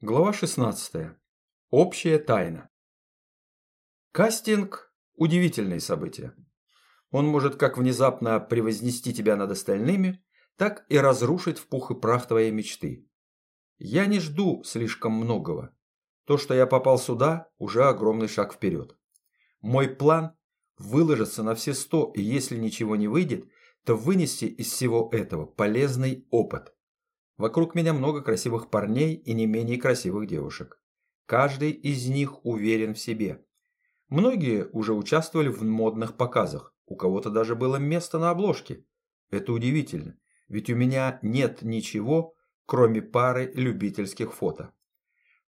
Глава 16. Общая тайна. Кастинг – удивительное событие. Он может как внезапно превознести тебя над остальными, так и разрушить в пух и прах твоей мечты. Я не жду слишком многого. То, что я попал сюда, уже огромный шаг вперед. Мой план – выложиться на все сто, и если ничего не выйдет, то вынести из всего этого полезный опыт – Вокруг меня много красивых парней и не менее красивых девушек. Каждый из них уверен в себе. Многие уже участвовали в модных показах, у кого-то даже было место на обложке. Это удивительно, ведь у меня нет ничего, кроме пары любительских фото.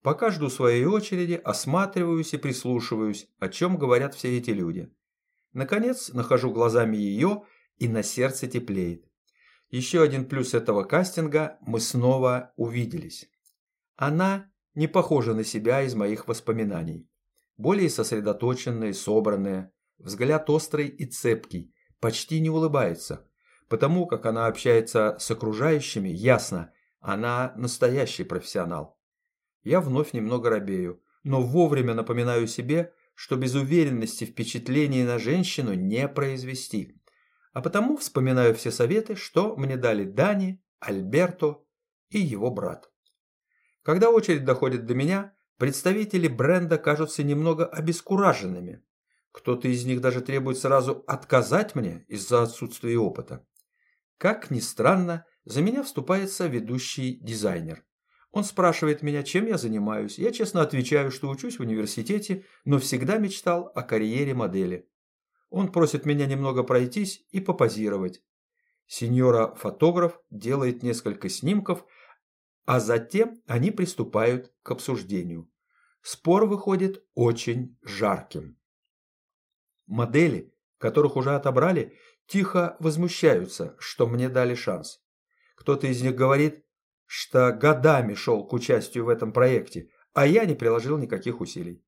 Пока жду своей очереди, осматриваюсь и прислушиваюсь, о чем говорят все эти люди. Наконец, нахожу глазами ее, и на сердце теплеет. Еще один плюс этого кастинга – мы снова увиделись. Она не похожа на себя из моих воспоминаний. Более сосредоточенная, собранная, взгляд острый и цепкий, почти не улыбается. Потому как она общается с окружающими, ясно, она настоящий профессионал. Я вновь немного робею, но вовремя напоминаю себе, что без уверенности впечатление на женщину не произвести а потому вспоминаю все советы, что мне дали Дани, Альберто и его брат. Когда очередь доходит до меня, представители бренда кажутся немного обескураженными. Кто-то из них даже требует сразу отказать мне из-за отсутствия опыта. Как ни странно, за меня вступается ведущий дизайнер. Он спрашивает меня, чем я занимаюсь. Я честно отвечаю, что учусь в университете, но всегда мечтал о карьере модели. Он просит меня немного пройтись и попозировать. Сеньора-фотограф делает несколько снимков, а затем они приступают к обсуждению. Спор выходит очень жарким. Модели, которых уже отобрали, тихо возмущаются, что мне дали шанс. Кто-то из них говорит, что годами шел к участию в этом проекте, а я не приложил никаких усилий.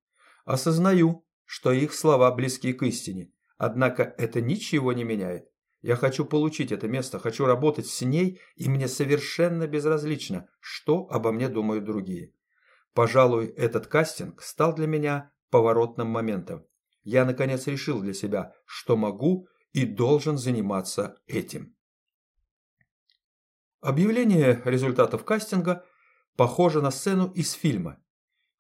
Осознаю, что их слова близки к истине, Однако это ничего не меняет. Я хочу получить это место, хочу работать с ней, и мне совершенно безразлично, что обо мне думают другие. Пожалуй, этот кастинг стал для меня поворотным моментом. Я наконец решил для себя, что могу и должен заниматься этим. Объявление результатов кастинга похоже на сцену из фильма.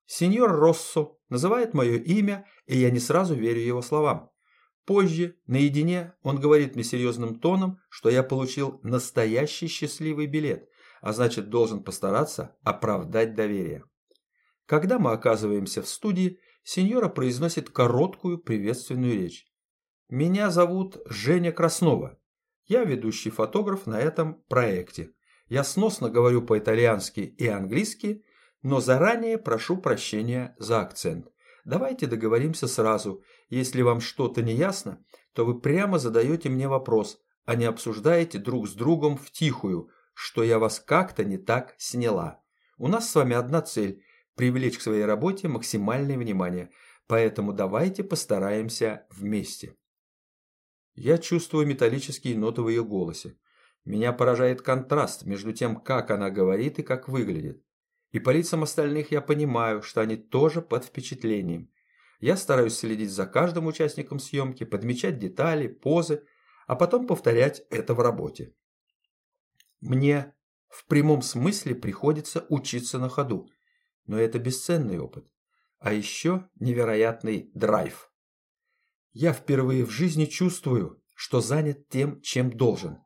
Сеньор Россо называет мое имя, и я не сразу верю его словам. Позже, наедине, он говорит мне серьезным тоном, что я получил настоящий счастливый билет, а значит должен постараться оправдать доверие. Когда мы оказываемся в студии, сеньора произносит короткую приветственную речь. Меня зовут Женя Краснова. Я ведущий фотограф на этом проекте. Я сносно говорю по-итальянски и английски, но заранее прошу прощения за акцент. Давайте договоримся сразу. Если вам что-то не ясно, то вы прямо задаете мне вопрос, а не обсуждаете друг с другом втихую, что я вас как-то не так сняла. У нас с вами одна цель – привлечь к своей работе максимальное внимание, поэтому давайте постараемся вместе. Я чувствую металлические ноты в ее голосе. Меня поражает контраст между тем, как она говорит и как выглядит. И по лицам остальных я понимаю, что они тоже под впечатлением. Я стараюсь следить за каждым участником съемки, подмечать детали, позы, а потом повторять это в работе. Мне в прямом смысле приходится учиться на ходу, но это бесценный опыт. А еще невероятный драйв. Я впервые в жизни чувствую, что занят тем, чем должен.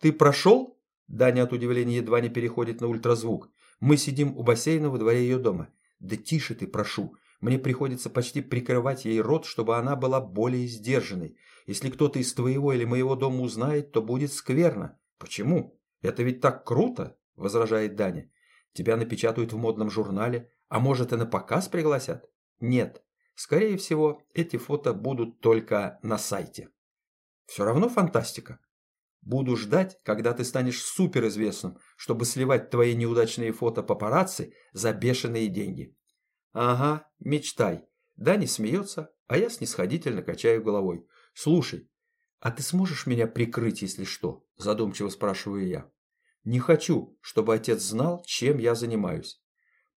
«Ты прошел?» Даня от удивления едва не переходит на ультразвук. Мы сидим у бассейна во дворе ее дома. Да тише ты, прошу. Мне приходится почти прикрывать ей рот, чтобы она была более сдержанной. Если кто-то из твоего или моего дома узнает, то будет скверно. Почему? Это ведь так круто, возражает Даня. Тебя напечатают в модном журнале, а может и на показ пригласят? Нет. Скорее всего, эти фото будут только на сайте. Все равно фантастика. Буду ждать, когда ты станешь суперизвестным, чтобы сливать твои неудачные фото папарацци за бешеные деньги. Ага, мечтай. Дани смеется, а я снисходительно качаю головой. Слушай, а ты сможешь меня прикрыть, если что? Задумчиво спрашиваю я. Не хочу, чтобы отец знал, чем я занимаюсь.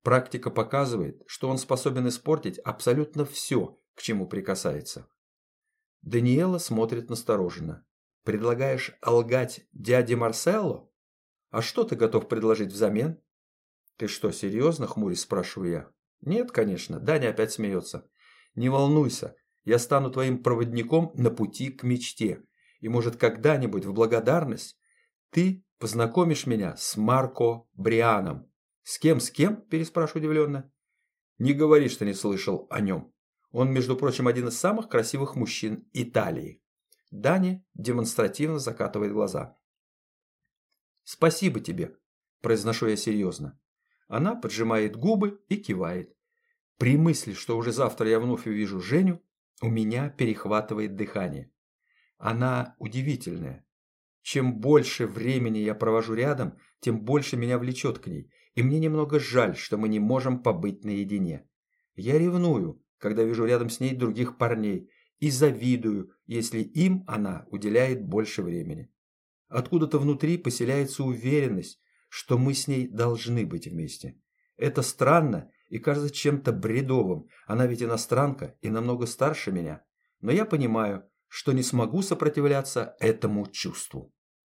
Практика показывает, что он способен испортить абсолютно все, к чему прикасается. Даниэла смотрит настороженно. Предлагаешь лгать дяде Марселло? А что ты готов предложить взамен? Ты что, серьезно, хмурясь, спрашиваю я. Нет, конечно, Даня опять смеется. Не волнуйся, я стану твоим проводником на пути к мечте. И может когда-нибудь в благодарность ты познакомишь меня с Марко Брианом. С кем, с кем? Переспрашиваю удивленно. Не говори, что не слышал о нем. Он, между прочим, один из самых красивых мужчин Италии. Дани демонстративно закатывает глаза. «Спасибо тебе», – произношу я серьезно. Она поджимает губы и кивает. При мысли, что уже завтра я вновь увижу Женю, у меня перехватывает дыхание. Она удивительная. Чем больше времени я провожу рядом, тем больше меня влечет к ней, и мне немного жаль, что мы не можем побыть наедине. Я ревную, когда вижу рядом с ней других парней, и завидую, если им она уделяет больше времени. Откуда-то внутри поселяется уверенность, что мы с ней должны быть вместе. Это странно и кажется чем-то бредовым. Она ведь иностранка и намного старше меня. Но я понимаю, что не смогу сопротивляться этому чувству.